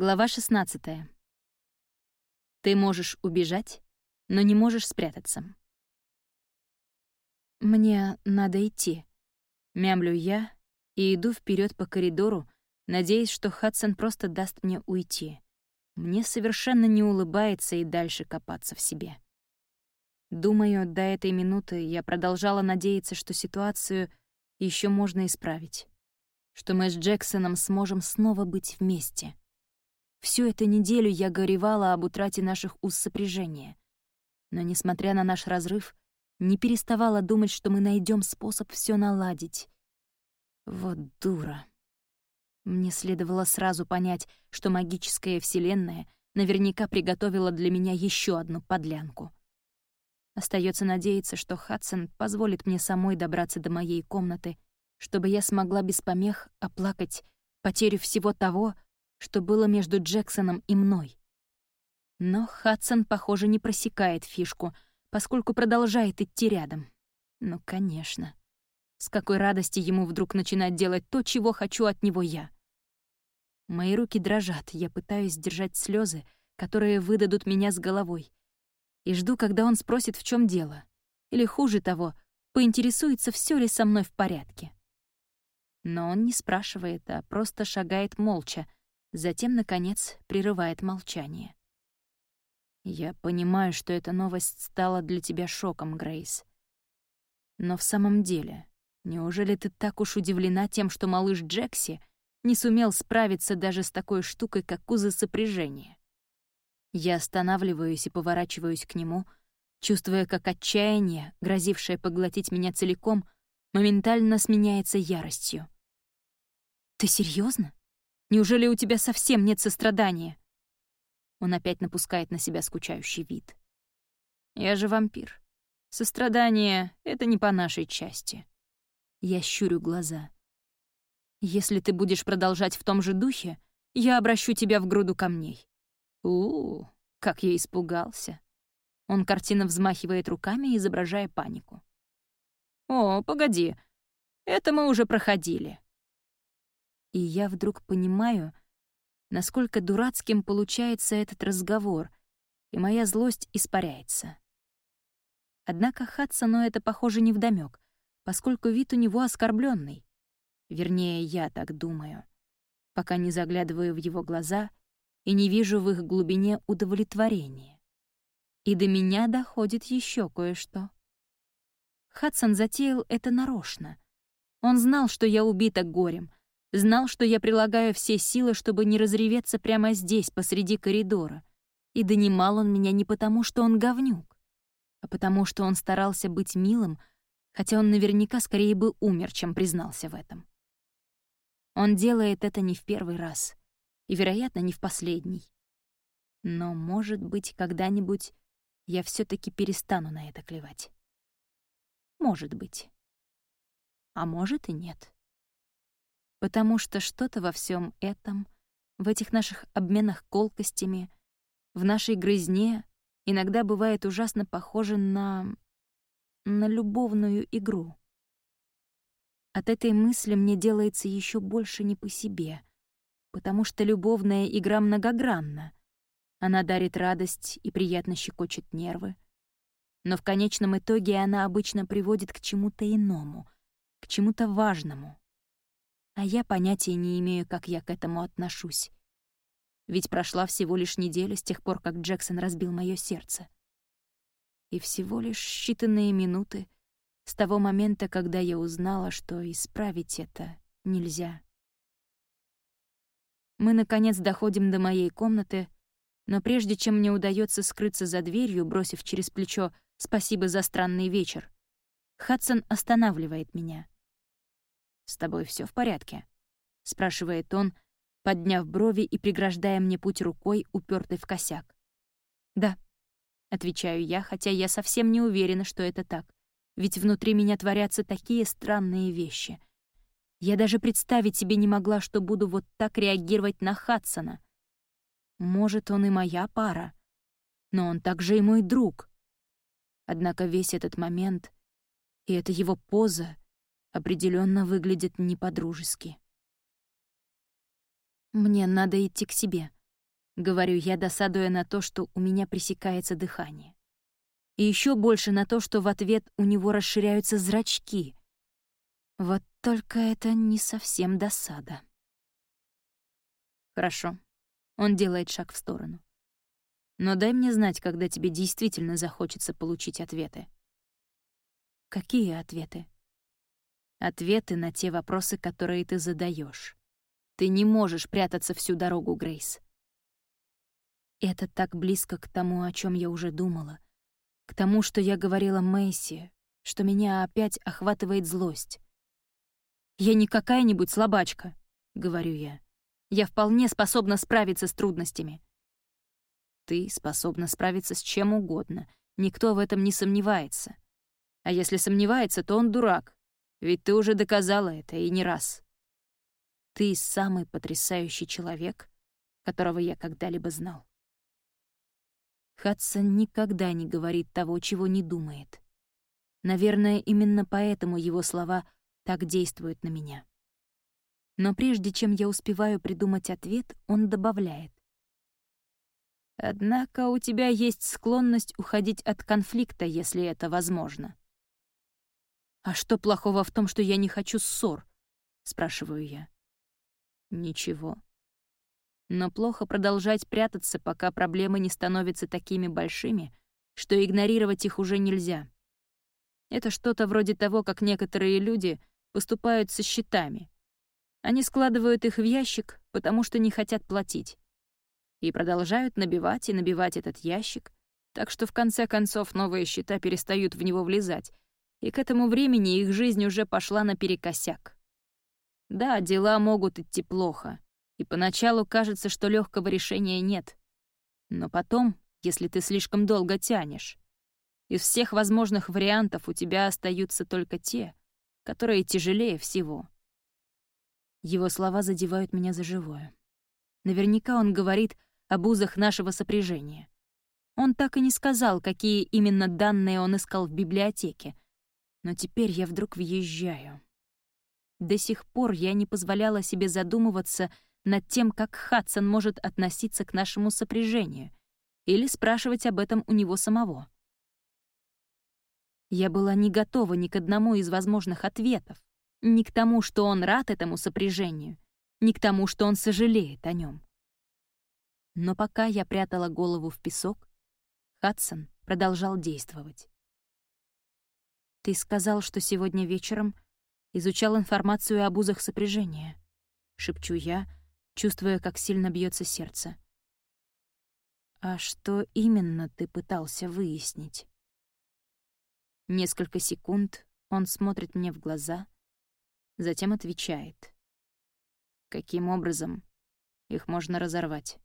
Глава 16. Ты можешь убежать, но не можешь спрятаться. Мне надо идти. Мямлю я и иду вперед по коридору, надеясь, что Хадсон просто даст мне уйти. Мне совершенно не улыбается и дальше копаться в себе. Думаю, до этой минуты я продолжала надеяться, что ситуацию еще можно исправить, что мы с Джексоном сможем снова быть вместе — Всю эту неделю я горевала об утрате наших уз сопряжения. Но, несмотря на наш разрыв, не переставала думать, что мы найдем способ все наладить. Вот дура. Мне следовало сразу понять, что магическая вселенная наверняка приготовила для меня еще одну подлянку. Остается надеяться, что Хадсон позволит мне самой добраться до моей комнаты, чтобы я смогла без помех оплакать потерю всего того, что было между Джексоном и мной. Но Хадсон, похоже, не просекает фишку, поскольку продолжает идти рядом. Ну, конечно. С какой радости ему вдруг начинать делать то, чего хочу от него я. Мои руки дрожат, я пытаюсь сдержать слезы, которые выдадут меня с головой. И жду, когда он спросит, в чем дело. Или, хуже того, поинтересуется, все ли со мной в порядке. Но он не спрашивает, а просто шагает молча, Затем, наконец, прерывает молчание. «Я понимаю, что эта новость стала для тебя шоком, Грейс. Но в самом деле, неужели ты так уж удивлена тем, что малыш Джекси не сумел справиться даже с такой штукой, как узы сопряжения?» Я останавливаюсь и поворачиваюсь к нему, чувствуя, как отчаяние, грозившее поглотить меня целиком, моментально сменяется яростью. «Ты серьезно? Неужели у тебя совсем нет сострадания?» Он опять напускает на себя скучающий вид. «Я же вампир. Сострадание — это не по нашей части». Я щурю глаза. «Если ты будешь продолжать в том же духе, я обращу тебя в груду камней». у, -у как я испугался. Он картина взмахивает руками, изображая панику. «О, погоди, это мы уже проходили. И я вдруг понимаю, насколько дурацким получается этот разговор, и моя злость испаряется. Однако Хадсону это, похоже, невдомёк, поскольку вид у него оскорбленный. Вернее, я так думаю, пока не заглядываю в его глаза и не вижу в их глубине удовлетворения. И до меня доходит еще кое-что. Хадсон затеял это нарочно. Он знал, что я убита горем, Знал, что я прилагаю все силы, чтобы не разреветься прямо здесь, посреди коридора. И донимал он меня не потому, что он говнюк, а потому, что он старался быть милым, хотя он наверняка скорее бы умер, чем признался в этом. Он делает это не в первый раз, и, вероятно, не в последний. Но, может быть, когда-нибудь я все таки перестану на это клевать. Может быть. А может и нет потому что что-то во всем этом, в этих наших обменах колкостями, в нашей грызне иногда бывает ужасно похоже на... на любовную игру. От этой мысли мне делается еще больше не по себе, потому что любовная игра многогранна. Она дарит радость и приятно щекочет нервы. Но в конечном итоге она обычно приводит к чему-то иному, к чему-то важному, а я понятия не имею, как я к этому отношусь. Ведь прошла всего лишь неделя с тех пор, как Джексон разбил моё сердце. И всего лишь считанные минуты с того момента, когда я узнала, что исправить это нельзя. Мы, наконец, доходим до моей комнаты, но прежде чем мне удается скрыться за дверью, бросив через плечо «спасибо за странный вечер», Хадсон останавливает меня — «С тобой все в порядке?» — спрашивает он, подняв брови и преграждая мне путь рукой, упертой в косяк. «Да», — отвечаю я, хотя я совсем не уверена, что это так, ведь внутри меня творятся такие странные вещи. Я даже представить себе не могла, что буду вот так реагировать на Хадсона. Может, он и моя пара, но он также и мой друг. Однако весь этот момент и эта его поза — определенно выглядит не по-дружески. «Мне надо идти к себе», говорю я, досадуя на то, что у меня пресекается дыхание. И еще больше на то, что в ответ у него расширяются зрачки. Вот только это не совсем досада. Хорошо. Он делает шаг в сторону. Но дай мне знать, когда тебе действительно захочется получить ответы. Какие ответы? Ответы на те вопросы, которые ты задаешь. Ты не можешь прятаться всю дорогу, Грейс. Это так близко к тому, о чем я уже думала. К тому, что я говорила Мэйси, что меня опять охватывает злость. «Я не какая-нибудь слабачка», — говорю я. «Я вполне способна справиться с трудностями». Ты способна справиться с чем угодно. Никто в этом не сомневается. А если сомневается, то он дурак. Ведь ты уже доказала это, и не раз. Ты самый потрясающий человек, которого я когда-либо знал. Хадсон никогда не говорит того, чего не думает. Наверное, именно поэтому его слова так действуют на меня. Но прежде чем я успеваю придумать ответ, он добавляет. «Однако у тебя есть склонность уходить от конфликта, если это возможно». «А что плохого в том, что я не хочу ссор?» — спрашиваю я. «Ничего. Но плохо продолжать прятаться, пока проблемы не становятся такими большими, что игнорировать их уже нельзя. Это что-то вроде того, как некоторые люди поступают со счетами. Они складывают их в ящик, потому что не хотят платить. И продолжают набивать и набивать этот ящик, так что в конце концов новые счета перестают в него влезать, и к этому времени их жизнь уже пошла наперекосяк. Да, дела могут идти плохо, и поначалу кажется, что легкого решения нет. Но потом, если ты слишком долго тянешь, из всех возможных вариантов у тебя остаются только те, которые тяжелее всего. Его слова задевают меня за живое. Наверняка он говорит об узах нашего сопряжения. Он так и не сказал, какие именно данные он искал в библиотеке — но теперь я вдруг въезжаю. До сих пор я не позволяла себе задумываться над тем, как Хадсон может относиться к нашему сопряжению, или спрашивать об этом у него самого. Я была не готова ни к одному из возможных ответов, ни к тому, что он рад этому сопряжению, ни к тому, что он сожалеет о нем. Но пока я прятала голову в песок, Хадсон продолжал действовать. Ты сказал, что сегодня вечером изучал информацию об узах сопряжения. Шепчу я, чувствуя, как сильно бьется сердце. А что именно ты пытался выяснить? Несколько секунд он смотрит мне в глаза, затем отвечает. Каким образом их можно разорвать?